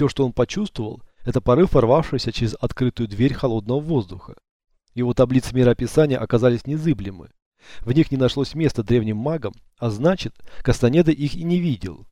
все, что он почувствовал, это порыв ворвавшийся через открытую дверь холодного воздуха. Его таблицы мироописания оказались незыблемы. В них не нашлось места древним магам, а значит, Кастанеда их и не видел.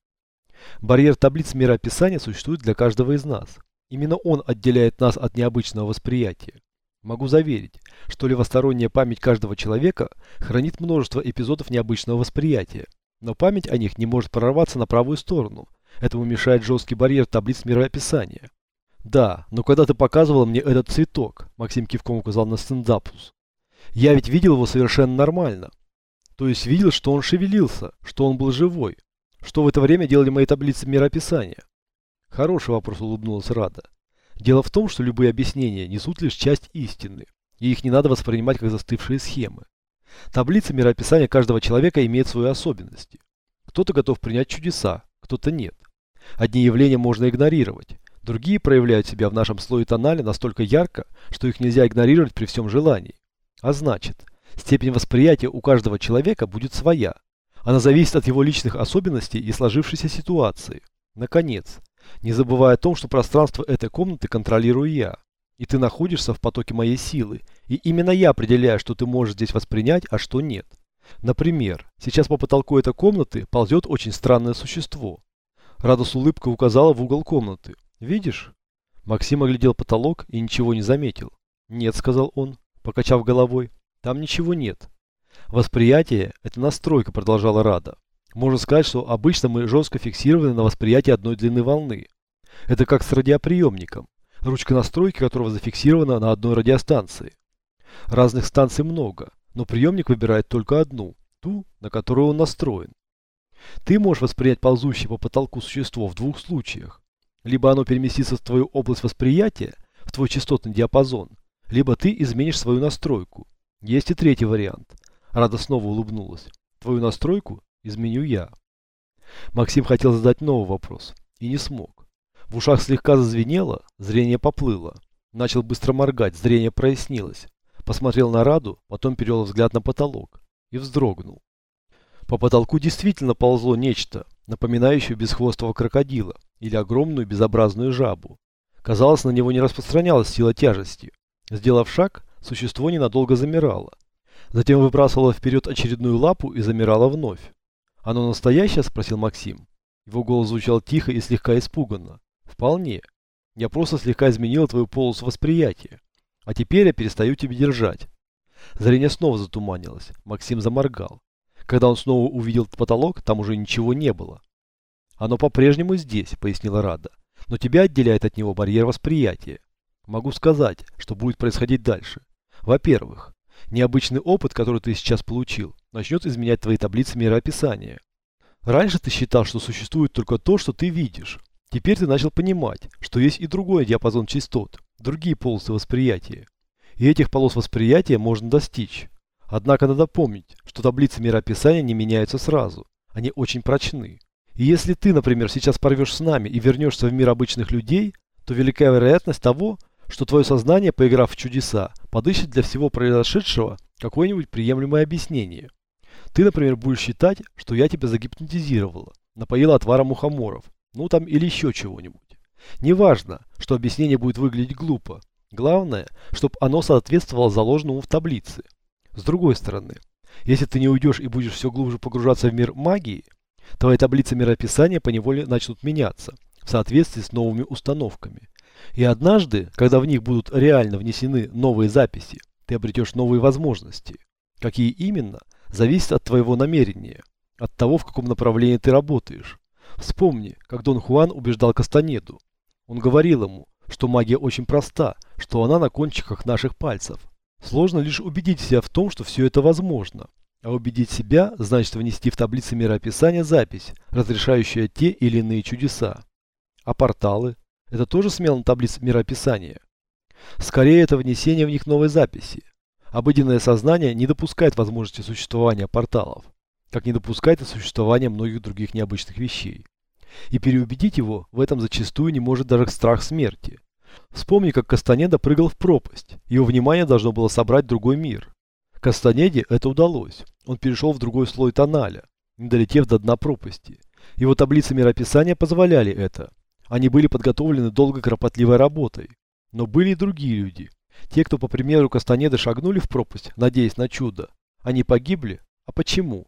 Барьер таблиц мироописания существует для каждого из нас. Именно он отделяет нас от необычного восприятия. Могу заверить, что левосторонняя память каждого человека хранит множество эпизодов необычного восприятия, но память о них не может прорваться на правую сторону. Этому мешает жесткий барьер таблиц мироописания. Да, но когда ты показывал мне этот цветок, Максим кивком указал на стендапус, я ведь видел его совершенно нормально. То есть видел, что он шевелился, что он был живой. Что в это время делали мои таблицы мироописания? Хороший вопрос, улыбнулась Рада. Дело в том, что любые объяснения несут лишь часть истины, и их не надо воспринимать как застывшие схемы. Таблица мироописания каждого человека имеет свои особенности. Кто-то готов принять чудеса, кто-то нет. Одни явления можно игнорировать, другие проявляют себя в нашем слое тонале настолько ярко, что их нельзя игнорировать при всем желании. А значит, степень восприятия у каждого человека будет своя. Она зависит от его личных особенностей и сложившейся ситуации. Наконец, не забывая о том, что пространство этой комнаты контролирую я. И ты находишься в потоке моей силы. И именно я определяю, что ты можешь здесь воспринять, а что нет. Например, сейчас по потолку этой комнаты ползет очень странное существо. Рада с улыбкой указала в угол комнаты. «Видишь?» Максим оглядел потолок и ничего не заметил. «Нет», — сказал он, покачав головой. «Там ничего нет». «Восприятие – это настройка», — продолжала Рада. Можно сказать, что обычно мы жестко фиксированы на восприятии одной длины волны. Это как с радиоприемником, ручка настройки которого зафиксирована на одной радиостанции. Разных станций много, но приемник выбирает только одну, ту, на которую он настроен. Ты можешь воспринять ползущее по потолку существо в двух случаях. Либо оно переместится в твою область восприятия, в твой частотный диапазон, либо ты изменишь свою настройку. Есть и третий вариант. Рада снова улыбнулась. Твою настройку изменю я. Максим хотел задать новый вопрос и не смог. В ушах слегка зазвенело, зрение поплыло. Начал быстро моргать, зрение прояснилось. Посмотрел на Раду, потом перевел взгляд на потолок и вздрогнул. По потолку действительно ползло нечто, напоминающее бесхвостого крокодила или огромную безобразную жабу. Казалось, на него не распространялась сила тяжести. Сделав шаг, существо ненадолго замирало. Затем выбрасывало вперед очередную лапу и замирало вновь. «Оно настоящее?» – спросил Максим. Его голос звучал тихо и слегка испуганно. «Вполне. Я просто слегка изменил твою полосу восприятия. А теперь я перестаю тебя держать». Зрение снова затуманилось. Максим заморгал. Когда он снова увидел потолок, там уже ничего не было. «Оно по-прежнему здесь», — пояснила Рада. «Но тебя отделяет от него барьер восприятия. Могу сказать, что будет происходить дальше. Во-первых, необычный опыт, который ты сейчас получил, начнет изменять твои таблицы мироописания. Раньше ты считал, что существует только то, что ты видишь. Теперь ты начал понимать, что есть и другой диапазон частот, другие полосы восприятия. И этих полос восприятия можно достичь. Однако надо помнить, что таблицы мироописания не меняются сразу. Они очень прочны. И если ты, например, сейчас порвешь с нами и вернешься в мир обычных людей, то велика вероятность того, что твое сознание, поиграв в чудеса, подыщет для всего произошедшего какое-нибудь приемлемое объяснение. Ты, например, будешь считать, что я тебя загипнотизировала, напоила отваром мухоморов, ну там или еще чего-нибудь. Неважно, что объяснение будет выглядеть глупо. Главное, чтобы оно соответствовало заложенному в таблице. С другой стороны, если ты не уйдешь и будешь все глубже погружаться в мир магии, твои таблицы мироописания поневоле начнут меняться в соответствии с новыми установками. И однажды, когда в них будут реально внесены новые записи, ты обретешь новые возможности. Какие именно, зависит от твоего намерения, от того, в каком направлении ты работаешь. Вспомни, как Дон Хуан убеждал Кастанеду. Он говорил ему, что магия очень проста, что она на кончиках наших пальцев. Сложно лишь убедить себя в том, что все это возможно. А убедить себя значит внести в таблицы мироописания запись, разрешающая те или иные чудеса. А порталы? Это тоже смело на таблице мироописания? Скорее, это внесение в них новой записи. Обыденное сознание не допускает возможности существования порталов, как не допускает и существования многих других необычных вещей. И переубедить его в этом зачастую не может даже страх смерти. Вспомни, как Кастанеда прыгал в пропасть. Его внимание должно было собрать другой мир. Кастанеде это удалось. Он перешел в другой слой тоналя, не долетев до дна пропасти. Его таблицы мирописания позволяли это. Они были подготовлены долго кропотливой работой. Но были и другие люди. Те, кто, по примеру Кастанеды, шагнули в пропасть, надеясь на чудо. Они погибли? А почему?